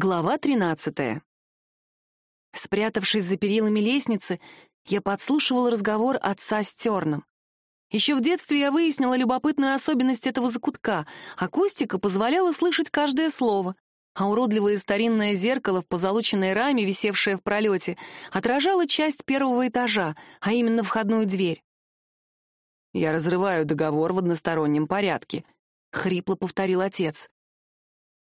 Глава 13. Спрятавшись за перилами лестницы, я подслушивала разговор отца с Терном. Еще в детстве я выяснила любопытную особенность этого закутка. Акустика позволяла слышать каждое слово, а уродливое старинное зеркало в позолоченной раме, висевшее в пролете, отражало часть первого этажа, а именно входную дверь. «Я разрываю договор в одностороннем порядке», — хрипло повторил отец.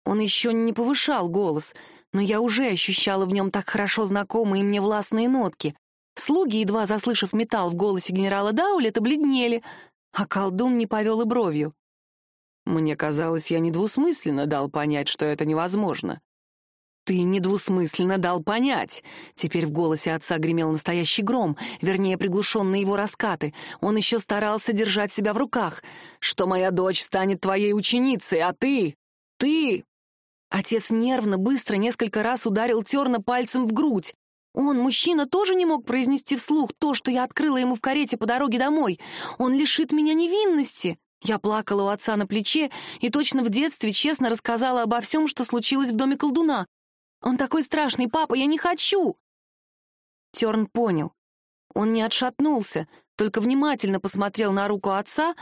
Он еще не повышал голос, но я уже ощущала в нем так хорошо знакомые мне властные нотки. Слуги, едва заслышав металл в голосе генерала Даулета, бледнели, а колдун не повел и бровью. Мне казалось, я недвусмысленно дал понять, что это невозможно. «Ты недвусмысленно дал понять!» Теперь в голосе отца гремел настоящий гром, вернее, приглушенные его раскаты. Он еще старался держать себя в руках. «Что моя дочь станет твоей ученицей, а ты... ты...» Отец нервно, быстро, несколько раз ударил Терна пальцем в грудь. Он, мужчина, тоже не мог произнести вслух то, что я открыла ему в карете по дороге домой. Он лишит меня невинности. Я плакала у отца на плече и точно в детстве честно рассказала обо всем, что случилось в доме колдуна. Он такой страшный, папа, я не хочу. Терн понял. Он не отшатнулся, только внимательно посмотрел на руку отца,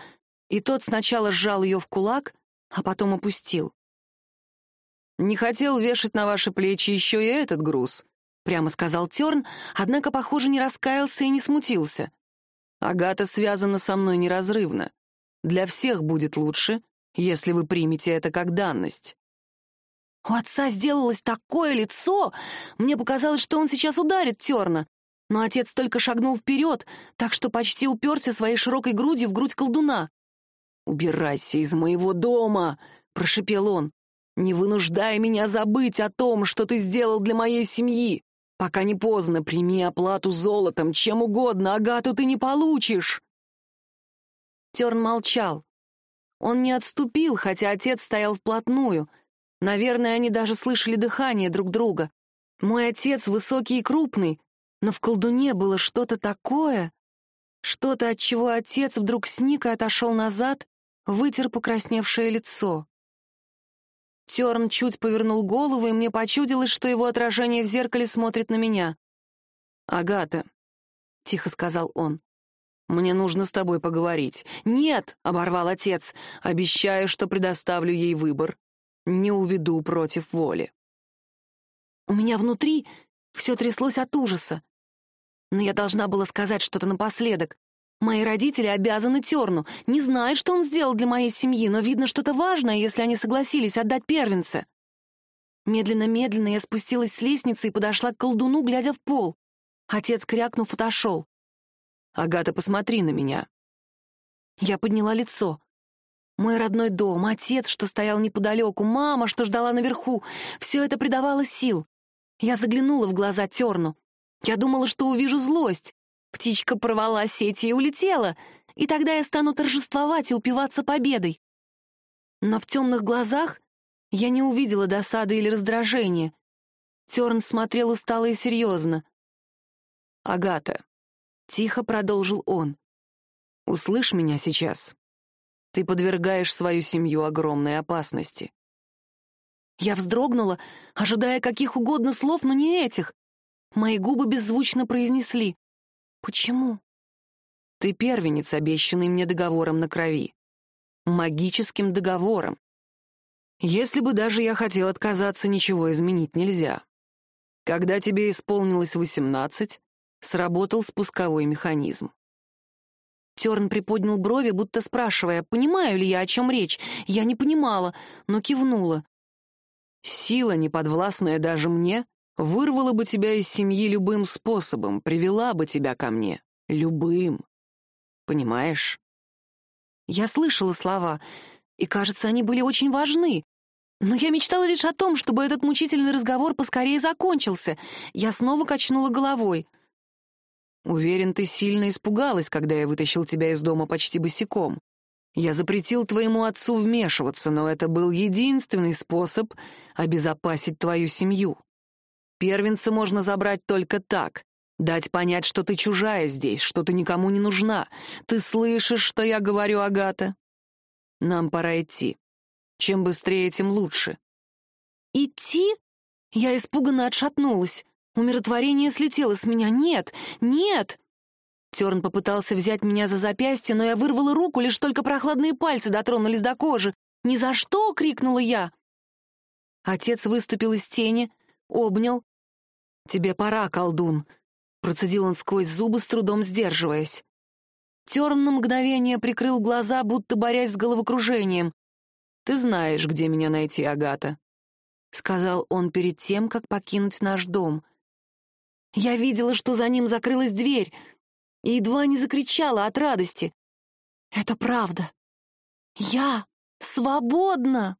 и тот сначала сжал ее в кулак, а потом опустил. «Не хотел вешать на ваши плечи еще и этот груз», — прямо сказал Терн, однако, похоже, не раскаялся и не смутился. «Агата связана со мной неразрывно. Для всех будет лучше, если вы примете это как данность». У отца сделалось такое лицо! Мне показалось, что он сейчас ударит Терна. Но отец только шагнул вперед, так что почти уперся своей широкой грудью в грудь колдуна. «Убирайся из моего дома!» — прошепел он. Не вынуждай меня забыть о том, что ты сделал для моей семьи. Пока не поздно, прими оплату золотом, чем угодно, Агату ты не получишь. Терн молчал. Он не отступил, хотя отец стоял вплотную. Наверное, они даже слышали дыхание друг друга. Мой отец высокий и крупный, но в колдуне было что-то такое, что-то, от чего отец вдруг сник и отошел назад, вытер покрасневшее лицо. Терн чуть повернул голову, и мне почудилось, что его отражение в зеркале смотрит на меня. «Агата», — тихо сказал он, — «мне нужно с тобой поговорить». «Нет», — оборвал отец, — «обещаю, что предоставлю ей выбор. Не уведу против воли». У меня внутри все тряслось от ужаса. Но я должна была сказать что-то напоследок. Мои родители обязаны Терну, не знают, что он сделал для моей семьи, но видно что-то важное, если они согласились отдать первенца. Медленно-медленно я спустилась с лестницы и подошла к колдуну, глядя в пол. Отец, крякнув, отошел. «Агата, посмотри на меня». Я подняла лицо. Мой родной дом, отец, что стоял неподалеку, мама, что ждала наверху — все это придавало сил. Я заглянула в глаза Терну. Я думала, что увижу злость, Птичка порвала сети и улетела, и тогда я стану торжествовать и упиваться победой. Но в темных глазах я не увидела досады или раздражения. Терн смотрел устало и серьезно. «Агата», — тихо продолжил он, — «услышь меня сейчас. Ты подвергаешь свою семью огромной опасности». Я вздрогнула, ожидая каких угодно слов, но не этих. Мои губы беззвучно произнесли Почему? Ты первенец, обещанный мне договором на крови. Магическим договором. Если бы даже я хотел отказаться, ничего изменить нельзя. Когда тебе исполнилось восемнадцать, сработал спусковой механизм. Терн приподнял брови, будто спрашивая, понимаю ли я, о чем речь. Я не понимала, но кивнула. Сила, неподвластная даже мне, Вырвала бы тебя из семьи любым способом, привела бы тебя ко мне. Любым. Понимаешь? Я слышала слова, и, кажется, они были очень важны. Но я мечтала лишь о том, чтобы этот мучительный разговор поскорее закончился. Я снова качнула головой. Уверен, ты сильно испугалась, когда я вытащил тебя из дома почти босиком. Я запретил твоему отцу вмешиваться, но это был единственный способ обезопасить твою семью. Первенца можно забрать только так. Дать понять, что ты чужая здесь, что ты никому не нужна. Ты слышишь, что я говорю, Агата? Нам пора идти. Чем быстрее, тем лучше. Идти? Я испуганно отшатнулась. Умиротворение слетело с меня. «Нет! Нет!» Терн попытался взять меня за запястье, но я вырвала руку, лишь только прохладные пальцы дотронулись до кожи. «Ни за что!» — крикнула я. Отец выступил из тени, обнял. «Тебе пора, колдун!» — процедил он сквозь зубы, с трудом сдерживаясь. Терн на мгновение прикрыл глаза, будто борясь с головокружением. «Ты знаешь, где меня найти, Агата», — сказал он перед тем, как покинуть наш дом. Я видела, что за ним закрылась дверь, и едва не закричала от радости. «Это правда! Я свободна!»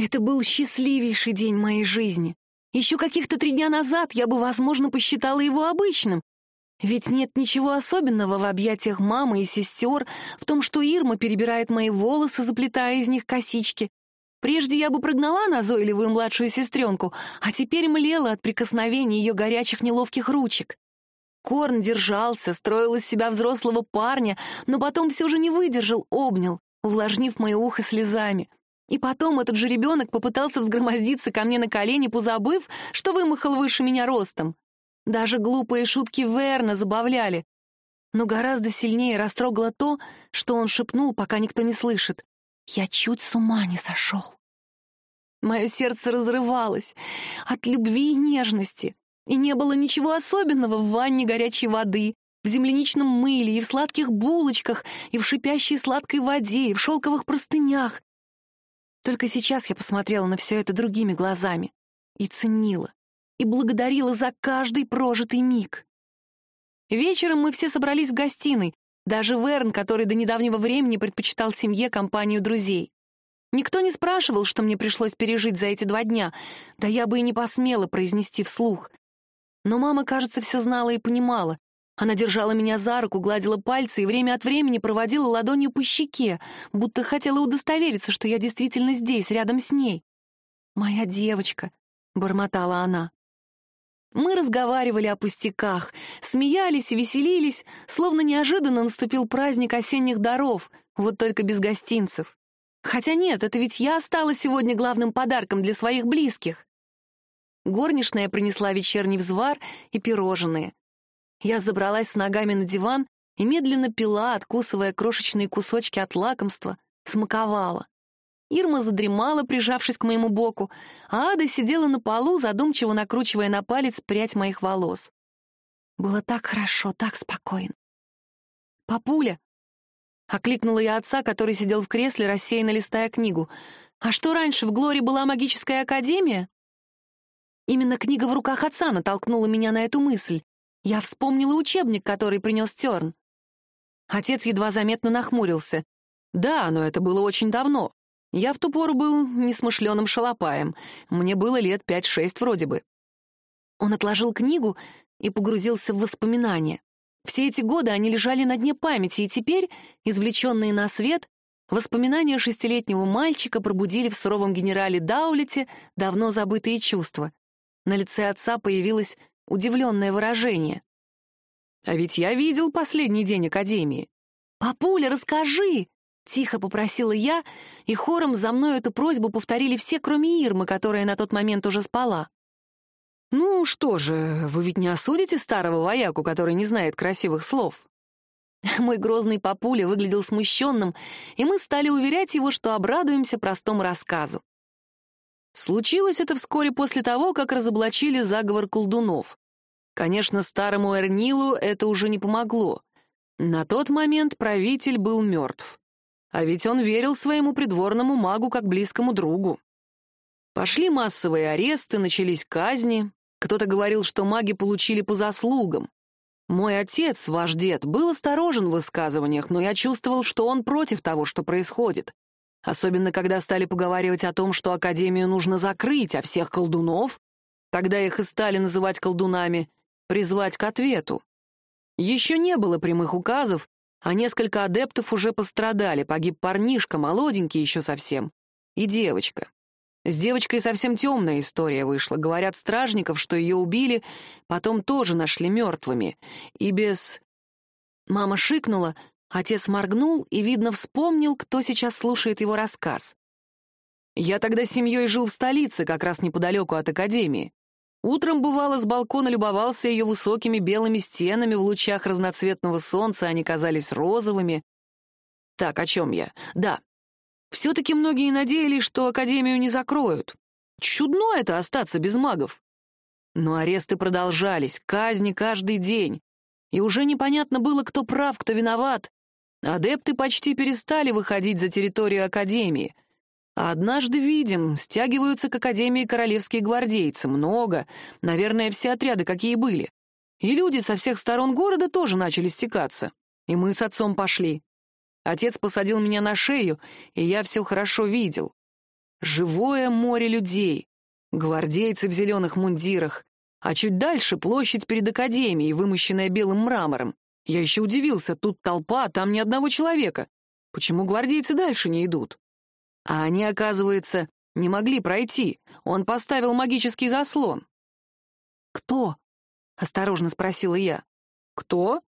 Это был счастливейший день моей жизни. Еще каких-то три дня назад я бы, возможно, посчитала его обычным. Ведь нет ничего особенного в объятиях мамы и сестер, в том, что Ирма перебирает мои волосы, заплетая из них косички. Прежде я бы прогнала назойливую младшую сестренку, а теперь млела от прикосновений ее горячих неловких ручек. Корн держался, строил из себя взрослого парня, но потом все же не выдержал, обнял, увлажнив мое ухо слезами. И потом этот же ребенок попытался взгромоздиться ко мне на колени, позабыв, что вымахал выше меня ростом. Даже глупые шутки Верна забавляли. Но гораздо сильнее растрогало то, что он шепнул, пока никто не слышит. «Я чуть с ума не сошел». Мое сердце разрывалось от любви и нежности, и не было ничего особенного в ванне горячей воды, в земляничном мыле, и в сладких булочках, и в шипящей сладкой воде, и в шелковых простынях, только сейчас я посмотрела на все это другими глазами и ценила, и благодарила за каждый прожитый миг. Вечером мы все собрались в гостиной, даже Верн, который до недавнего времени предпочитал семье компанию друзей. Никто не спрашивал, что мне пришлось пережить за эти два дня, да я бы и не посмела произнести вслух. Но мама, кажется, все знала и понимала, она держала меня за руку, гладила пальцы и время от времени проводила ладонью по щеке, будто хотела удостовериться, что я действительно здесь, рядом с ней. «Моя девочка», — бормотала она. Мы разговаривали о пустяках, смеялись и веселились, словно неожиданно наступил праздник осенних даров, вот только без гостинцев. Хотя нет, это ведь я стала сегодня главным подарком для своих близких. Горничная принесла вечерний взвар и пирожные. Я забралась с ногами на диван и медленно пила, откусывая крошечные кусочки от лакомства, смаковала. Ирма задремала, прижавшись к моему боку, а Ада сидела на полу, задумчиво накручивая на палец прядь моих волос. Было так хорошо, так спокойно. «Папуля!» — окликнула я отца, который сидел в кресле, рассеянно листая книгу. «А что раньше, в Глоре была магическая академия?» Именно книга в руках отца натолкнула меня на эту мысль. Я вспомнила учебник, который принес Терн. Отец едва заметно нахмурился. Да, но это было очень давно. Я в ту пору был несмышленым шалопаем. Мне было лет пять-шесть вроде бы. Он отложил книгу и погрузился в воспоминания. Все эти годы они лежали на дне памяти, и теперь, извлеченные на свет, воспоминания шестилетнего мальчика пробудили в суровом генерале Даулете давно забытые чувства. На лице отца появилась удивленное выражение. «А ведь я видел последний день Академии». «Папуля, расскажи!» — тихо попросила я, и хором за мной эту просьбу повторили все, кроме Ирмы, которая на тот момент уже спала. «Ну что же, вы ведь не осудите старого вояку, который не знает красивых слов?» Мой грозный папуля выглядел смущенным, и мы стали уверять его, что обрадуемся простому рассказу. Случилось это вскоре после того, как разоблачили заговор колдунов. Конечно, старому Эрнилу это уже не помогло. На тот момент правитель был мертв. А ведь он верил своему придворному магу как близкому другу. Пошли массовые аресты, начались казни. Кто-то говорил, что маги получили по заслугам. Мой отец, ваш дед, был осторожен в высказываниях, но я чувствовал, что он против того, что происходит. Особенно, когда стали поговаривать о том, что Академию нужно закрыть, а всех колдунов, тогда их и стали называть колдунами, призвать к ответу. Еще не было прямых указов, а несколько адептов уже пострадали, погиб парнишка, молоденький еще совсем, и девочка. С девочкой совсем темная история вышла. Говорят стражников, что ее убили, потом тоже нашли мертвыми. И без... Мама шикнула, Отец моргнул и, видно, вспомнил, кто сейчас слушает его рассказ. Я тогда семьей жил в столице, как раз неподалеку от академии. Утром, бывало, с балкона любовался ее высокими белыми стенами в лучах разноцветного солнца, они казались розовыми. Так, о чем я? Да. Все-таки многие надеялись, что Академию не закроют. Чудно это остаться без магов. Но аресты продолжались, казни каждый день. И уже непонятно было, кто прав, кто виноват. Адепты почти перестали выходить за территорию Академии — а однажды видим, стягиваются к Академии королевские гвардейцы. Много. Наверное, все отряды, какие были. И люди со всех сторон города тоже начали стекаться. И мы с отцом пошли. Отец посадил меня на шею, и я все хорошо видел. Живое море людей. Гвардейцы в зеленых мундирах. А чуть дальше площадь перед Академией, вымощенная белым мрамором. Я еще удивился, тут толпа, а там ни одного человека. Почему гвардейцы дальше не идут? А они, оказывается, не могли пройти. Он поставил магический заслон. «Кто?» — осторожно спросила я. «Кто?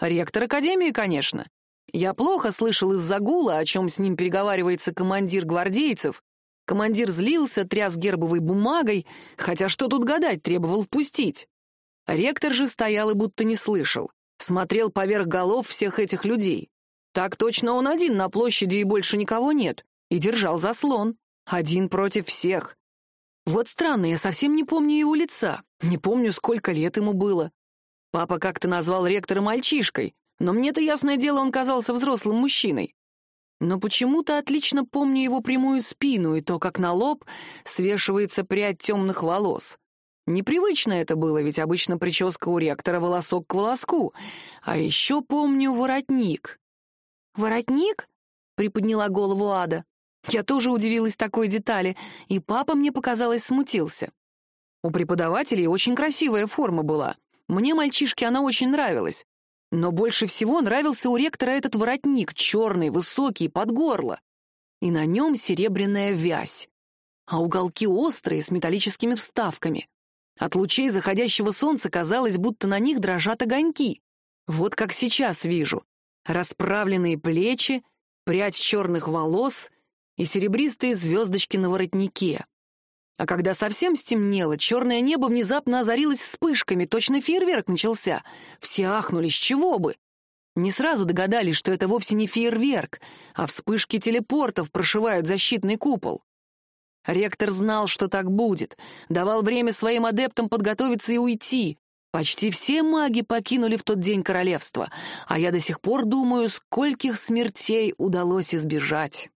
Ректор Академии, конечно. Я плохо слышал из-за гула, о чем с ним переговаривается командир гвардейцев. Командир злился, тряс гербовой бумагой, хотя что тут гадать, требовал впустить. Ректор же стоял и будто не слышал, смотрел поверх голов всех этих людей. Так точно он один на площади и больше никого нет и держал заслон. Один против всех. Вот странно, я совсем не помню его лица. Не помню, сколько лет ему было. Папа как-то назвал ректора мальчишкой, но мне-то, ясное дело, он казался взрослым мужчиной. Но почему-то отлично помню его прямую спину и то, как на лоб свешивается прядь темных волос. Непривычно это было, ведь обычно прическа у ректора волосок к волоску. А еще помню воротник. «Воротник?» — приподняла голову Ада. Я тоже удивилась такой детали, и папа, мне показалось, смутился. У преподавателей очень красивая форма была. Мне, мальчишке, она очень нравилась. Но больше всего нравился у ректора этот воротник, черный, высокий, под горло. И на нем серебряная вязь. А уголки острые, с металлическими вставками. От лучей заходящего солнца казалось, будто на них дрожат огоньки. Вот как сейчас вижу. Расправленные плечи, прядь черных волос и серебристые звездочки на воротнике. А когда совсем стемнело, черное небо внезапно озарилось вспышками, точно фейерверк начался. Все ахнули, с чего бы? Не сразу догадались, что это вовсе не фейерверк, а вспышки телепортов прошивают защитный купол. Ректор знал, что так будет, давал время своим адептам подготовиться и уйти. Почти все маги покинули в тот день королевство, а я до сих пор думаю, скольких смертей удалось избежать.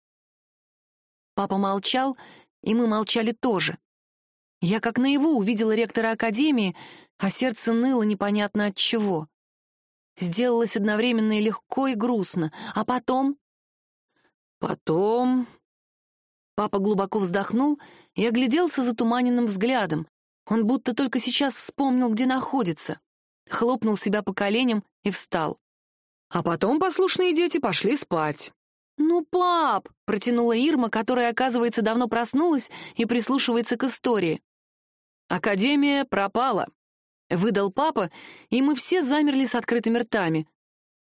Папа молчал, и мы молчали тоже. Я как наяву увидела ректора академии, а сердце ныло непонятно от чего. Сделалось одновременно и легко, и грустно. А потом... Потом... Папа глубоко вздохнул и огляделся затуманенным взглядом. Он будто только сейчас вспомнил, где находится. Хлопнул себя по коленям и встал. А потом послушные дети пошли спать. «Ну, пап!» — протянула Ирма, которая, оказывается, давно проснулась и прислушивается к истории. «Академия пропала», — выдал папа, и мы все замерли с открытыми ртами.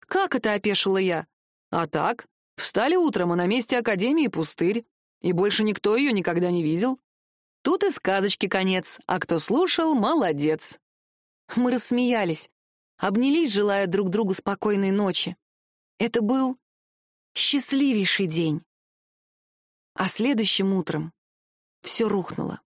«Как это?» — опешила я. «А так, встали утром, а на месте Академии пустырь, и больше никто ее никогда не видел. Тут и сказочки конец, а кто слушал — молодец». Мы рассмеялись, обнялись, желая друг другу спокойной ночи. Это был счастливейший день. А следующим утром все рухнуло.